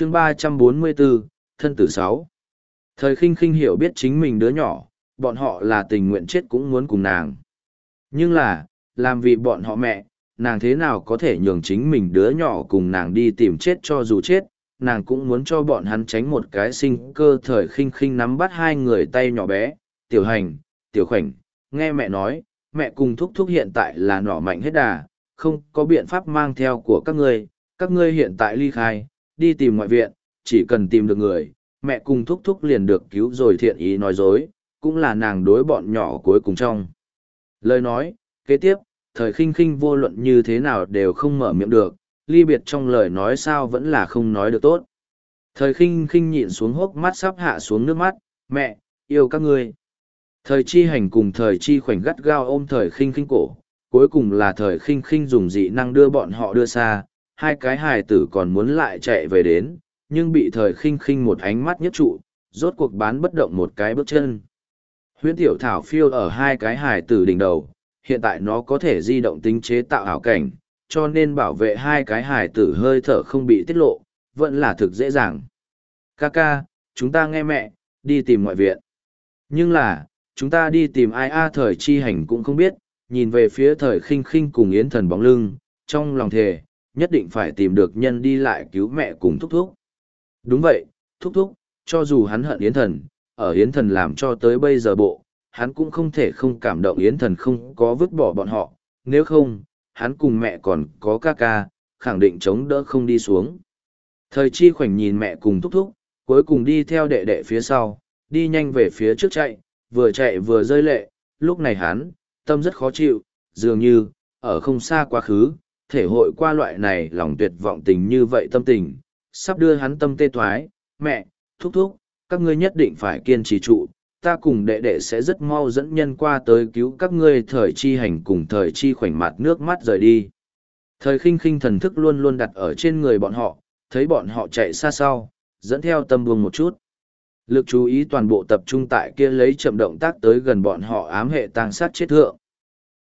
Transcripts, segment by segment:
chương ba trăm bốn mươi bốn, thân tử sáu. Thời khinh khinh hiểu biết chính mình đứa nhỏ, bọn họ là tình nguyện chết cũng muốn cùng nàng. Nhưng là, làm vì bọn họ mẹ, nàng thế nào có thể nhường chính mình đứa nhỏ cùng nàng đi tìm chết cho dù chết, nàng cũng muốn cho bọn hắn tránh một cái sinh cơ thời khinh khinh nắm bắt hai người tay nhỏ bé, tiểu hành, tiểu khoảnh, nghe mẹ nói, mẹ cùng thúc thúc hiện tại là nỏ mạnh hết đà, không có biện pháp mang theo của các ngươi các ngươi hiện tại ly khai đi tìm ngoại viện chỉ cần tìm được người mẹ cùng thúc thúc liền được cứu rồi thiện ý nói dối cũng là nàng đối bọn nhỏ cuối cùng trong lời nói kế tiếp thời khinh khinh vô luận như thế nào đều không mở miệng được, ly biệt trong lời nói sao vẫn là không nói được tốt. Thời khinh khinh nhịn xuống hốc mắt sắp hạ xuống nước mắt, mẹ, yêu các ngươi. Thời chi hành cùng thời chi khoảnh gắt gao ôm thời khinh khinh cổ, cuối cùng là thời khinh khinh dùng dị năng đưa bọn họ đưa xa, hai cái hài tử còn muốn lại chạy về đến, nhưng bị thời khinh khinh một ánh mắt nhất trụ, rốt cuộc bán bất động một cái bước chân. Huyễn tiểu thảo phiêu ở hai cái hài tử đỉnh đầu, hiện tại nó có thể di động tính chế tạo ảo cảnh, cho nên bảo vệ hai cái hài tử hơi thở không bị tiết lộ, vẫn là thực dễ dàng. Kaka, chúng ta nghe mẹ, đi tìm ngoại viện. Nhưng là, chúng ta đi tìm ai a thời chi hành cũng không biết, nhìn về phía thời khinh khinh cùng yến thần bóng lưng, trong lòng thề, nhất định phải tìm được nhân đi lại cứu mẹ cùng thúc thúc. Đúng vậy, thúc thúc, cho dù hắn hận yến thần, ở yến thần làm cho tới bây giờ bộ, hắn cũng không thể không cảm động yến thần không có vứt bỏ bọn họ, nếu không, hắn cùng mẹ còn có ca ca, khẳng định chống đỡ không đi xuống. Thời chi khoảnh nhìn mẹ cùng thúc thúc, cuối cùng đi theo đệ đệ phía sau, đi nhanh về phía trước chạy, vừa chạy vừa rơi lệ, lúc này hắn, tâm rất khó chịu, dường như, ở không xa quá khứ, thể hội qua loại này lòng tuyệt vọng tình như vậy tâm tình, sắp đưa hắn tâm tê thoái, mẹ, thúc thúc, các ngươi nhất định phải kiên trì trụ, ta cùng đệ đệ sẽ rất mau dẫn nhân qua tới cứu các ngươi thời chi hành cùng thời chi khoảnh mặt nước mắt rời đi. Thời khinh khinh thần thức luôn luôn đặt ở trên người bọn họ, thấy bọn họ chạy xa sau, dẫn theo tâm buông một chút. Lực chú ý toàn bộ tập trung tại kia lấy chậm động tác tới gần bọn họ ám hệ tang sát chết thượng.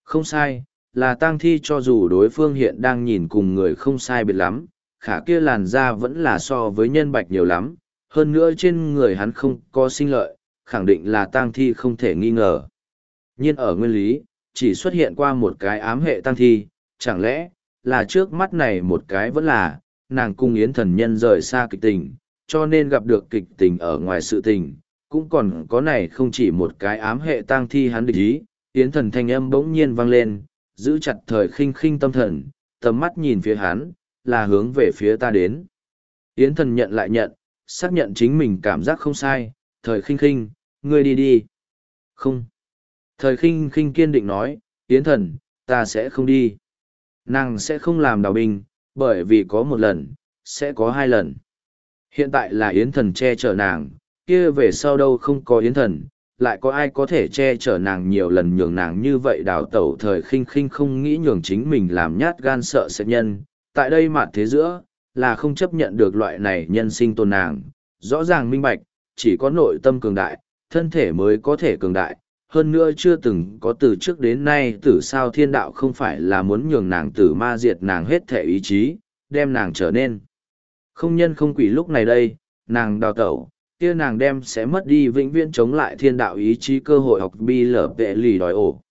Không sai, là tang thi cho dù đối phương hiện đang nhìn cùng người không sai biệt lắm, khả kia làn da vẫn là so với nhân bạch nhiều lắm, hơn nữa trên người hắn không có sinh lợi, khẳng định là tang thi không thể nghi ngờ. nhiên ở nguyên lý, chỉ xuất hiện qua một cái ám hệ tang thi, chẳng lẽ, là trước mắt này một cái vẫn là, nàng cung yến thần nhân rời xa kịch tình, cho nên gặp được kịch tình ở ngoài sự tình, cũng còn có này không chỉ một cái ám hệ tang thi hắn địch ý, yến thần thanh âm bỗng nhiên vang lên, giữ chặt thời khinh khinh tâm thần, tầm mắt nhìn phía hắn, là hướng về phía ta đến. Yến thần nhận lại nhận, xác nhận chính mình cảm giác không sai, thời khinh khinh, ngươi đi đi. Không. Thời khinh khinh kiên định nói, Yến thần, ta sẽ không đi. Nàng sẽ không làm đào binh, bởi vì có một lần, sẽ có hai lần. Hiện tại là Yến thần che chở nàng, kia về sau đâu không có Yến thần, lại có ai có thể che chở nàng nhiều lần nhường nàng như vậy đào tẩu thời khinh khinh không nghĩ nhường chính mình làm nhát gan sợ sệt nhân. Tại đây mà thế giữa, là không chấp nhận được loại này nhân sinh tôn nàng, rõ ràng minh bạch, chỉ có nội tâm cường đại, thân thể mới có thể cường đại. Hơn nữa chưa từng có từ trước đến nay tử sao thiên đạo không phải là muốn nhường nàng tử ma diệt nàng hết thể ý chí, đem nàng trở nên. Không nhân không quỷ lúc này đây, nàng đào tẩu, kia nàng đem sẽ mất đi vĩnh viễn chống lại thiên đạo ý chí cơ hội học bi lở vệ lì đòi ổ.